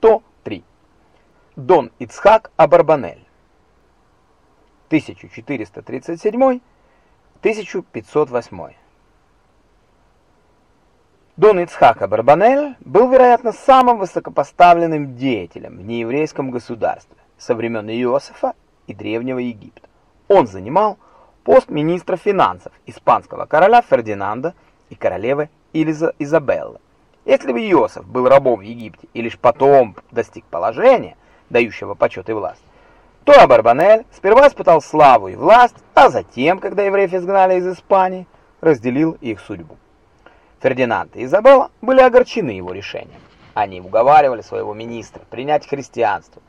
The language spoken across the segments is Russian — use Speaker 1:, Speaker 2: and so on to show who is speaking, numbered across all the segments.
Speaker 1: 103. Дон Ицхак Абарбанель 1437-1508 Дон Ицхак Абарбанель был, вероятно, самым высокопоставленным деятелем в нееврейском государстве со времен Иосифа и Древнего Египта. Он занимал пост министра финансов испанского короля Фердинанда и королевы Илиза Изабеллы. Если бы Иосиф был рабом в Египте и лишь потом достиг положения, дающего почет и власть, то Абарбанель сперва испытал славу и власть, а затем, когда евреев изгнали из Испании, разделил их судьбу. Фердинанд и Изабелла были огорчены его решением. Они уговаривали своего министра принять христианство,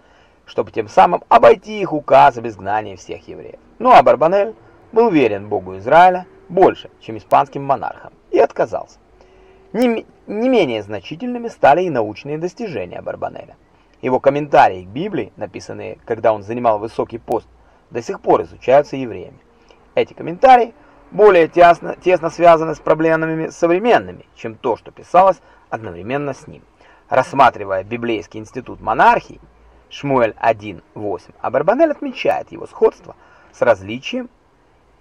Speaker 1: чтобы тем самым обойти их указ об изгнании всех евреев. Ну а Барбанель был верен Богу Израиля больше, чем испанским монархам, и отказался. Не, не менее значительными стали и научные достижения Барбанеля. Его комментарии к Библии, написанные, когда он занимал высокий пост, до сих пор изучаются евреями. Эти комментарии более тесно, тесно связаны с проблемами современными, чем то, что писалось одновременно с ним. Рассматривая библейский институт монархии, Шмуэль 1.8, Абарбанель отмечает его сходство с различием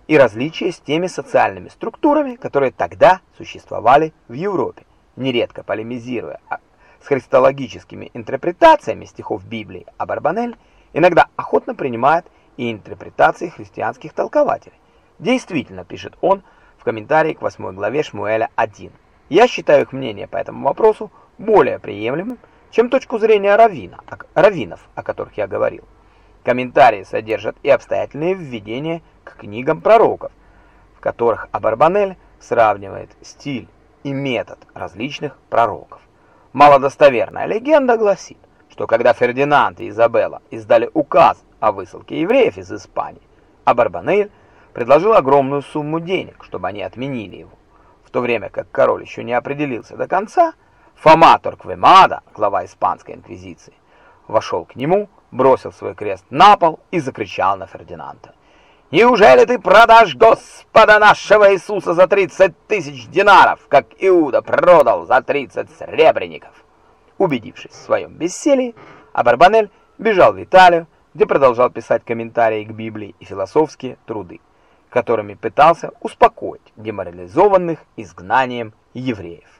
Speaker 1: и различие с теми социальными структурами, которые тогда существовали в Европе, нередко полемизируя с христологическими интерпретациями стихов Библии, а Барбанель иногда охотно принимает и интерпретации христианских толкователей. Действительно, пишет он в комментарии к 8 главе Шмуэля 1. Я считаю их мнение по этому вопросу более приемлемым, чем точку зрения раввина, раввинов, о которых я говорил. Комментарии содержат и обстоятельные введения к книгам пророков, в которых Абарбанель сравнивает стиль и метод различных пророков. Малодостоверная легенда гласит, что когда Фердинанд и Изабелла издали указ о высылке евреев из Испании, Абарбанель предложил огромную сумму денег, чтобы они отменили его. В то время как король еще не определился до конца, Фома Торквемада, глава испанской инквизиции, вошел к нему, бросил свой крест на пол и закричал на Фердинанда. «Неужели ты продашь Господа нашего Иисуса за 30 тысяч динаров, как Иуда продал за 30 сребреников?» Убедившись в своем бессилии, Абарбанель бежал в Италию, где продолжал писать комментарии к Библии и философские труды, которыми пытался успокоить деморализованных изгнанием евреев.